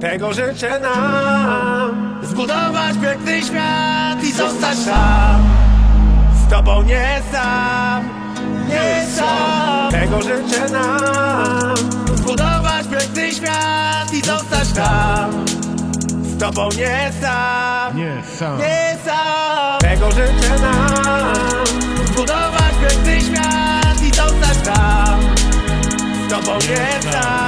Tego życzę nam. Zbudować piękny świat i zostać tam Z tobą nie sam, nie sam. Tego życzę nam. Zbudować piękny świat i zostać tam. Z tobą nie sam, Nie, sam. nie sam. Tego życzę nam. Zbudować piękny świat i zostać tam. Z tobą nie sam,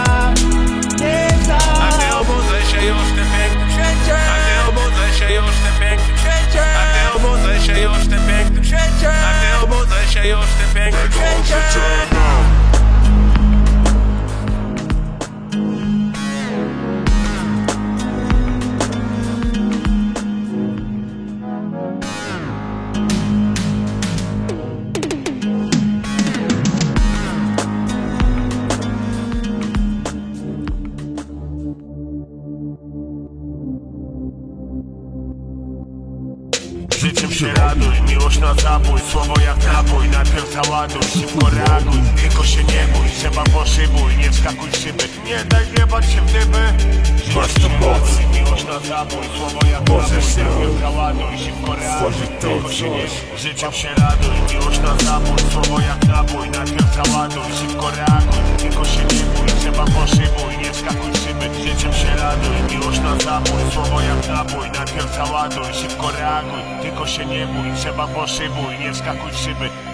Życiem się raduj, miłość na zabój Słowo jak nabój, najpierw załaduj Szybko reaguj, tylko się nie bój Trzeba poszybuj, nie wskakuj szyby. Nie daj wjebać się w dyby Masz tu moc. Miłość na zabój, słowo jak nabój Najpierw załaduj, szybko reaguj. Tylko się nie bój. Życiem się raduj, miłość na zabój. Słowo jak nabój, najpierw załaduj Szybko reaguj, tylko się nie bój Trzeba poszybuj, nie wskakuj szyby. Życiem się raduj, miłość na zabój. Słowo jak nabój, najpierw załaduj Szybko reaguj, tylko się nie bój Trzeba poszybuj, nie wskakuj szyby